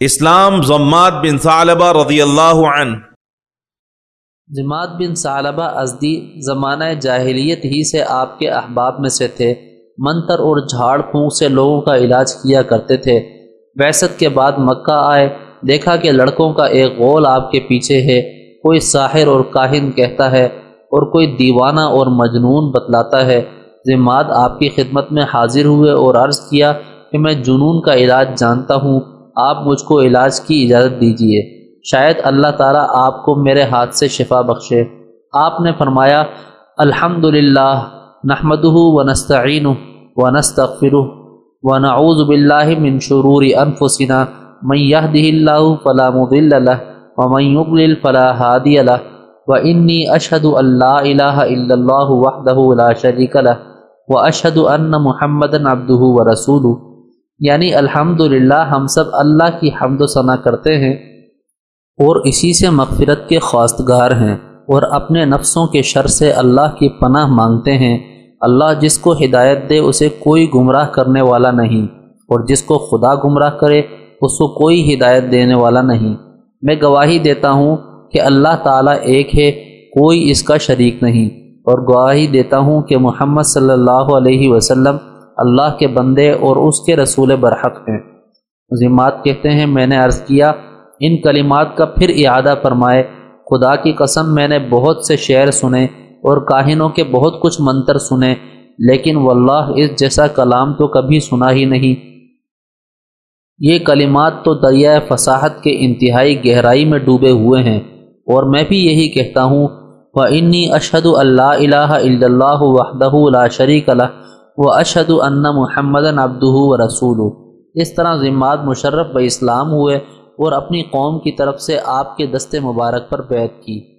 اسلام زمات بن ثعلبہ رضی اللہ عنہ۔ جماعت بن ثعلبہ ازدی زمانہ جاہلیت ہی سے آپ کے احباب میں سے تھے۔ منتر اور جھاڑ پھونک سے لوگوں کا علاج کیا کرتے تھے۔ ویست کے بعد مکہ آئے۔ دیکھا کہ لڑکوں کا ایک غول آپ کے پیچھے ہے۔ کوئی ساحر اور کاہن کہتا ہے اور کوئی دیوانہ اور مجنون بتلاتا ہے۔ ذمات آپ کی خدمت میں حاضر ہوئے اور عرض کیا کہ میں جنون کا علاج جانتا ہوں۔ آپ مجھ کو علاج کی اجازت دیجیے شاید اللہ تعالیٰ آپ کو میرے ہاتھ سے شفا بخشے۔ آپ نے فرمایا الحمد للہ نحمد و نستعین و نستغفر و نعوذ باللہ من شرور انفسنا۔ من يهده اللہ فلا مضل له ومن يضلل فلا هادي له۔ واني اشهد ان لا اله الا الله وحده لا شريك له۔ واشهد ان محمدا عبده ورسوله۔ یعنی الحمد ہم سب اللہ کی حمد و ثناء کرتے ہیں اور اسی سے مغفرت کے خواستگار ہیں اور اپنے نفسوں کے شر سے اللہ کی پناہ مانگتے ہیں۔ اللہ جس کو ہدایت دے اسے کوئی گمراہ کرنے والا نہیں اور جس کو خدا گمراہ کرے اس کو کوئی ہدایت دینے والا نہیں۔ میں گواہی دیتا ہوں کہ اللہ تعالیٰ ایک ہے، کوئی اس کا شریک نہیں۔ اور گواہی دیتا ہوں کہ محمد صلی اللہ علیہ وسلم اللہ کے بندے اور اس کے رسول برحق ہیں۔ ذمات کہتے ہیں، میں نے عرض کیا، ان کلمات کا پھر اعادہ فرمائے۔ خدا کی قسم، میں نے بہت سے شعر سنے اور کاہنوں کے بہت کچھ منتر سنے، لیکن واللہ، اس جیسا کلام تو کبھی سنا ہی نہیں۔ یہ کلمات تو دریائے فصاحت کے انتہائی گہرائی میں ڈوبے ہوئے ہیں۔ اور میں بھی یہی کہتا ہوں و انی اشد اللہ الہ الا اللہ وحدہ لا شریک اللہ وہ اشد ان محمد ابدہ و رسول اس طرح ذمات مشرف ب اسلام ہوئے اور اپنی قوم کی طرف سے آپ کے دست مبارک پر بیعت کی۔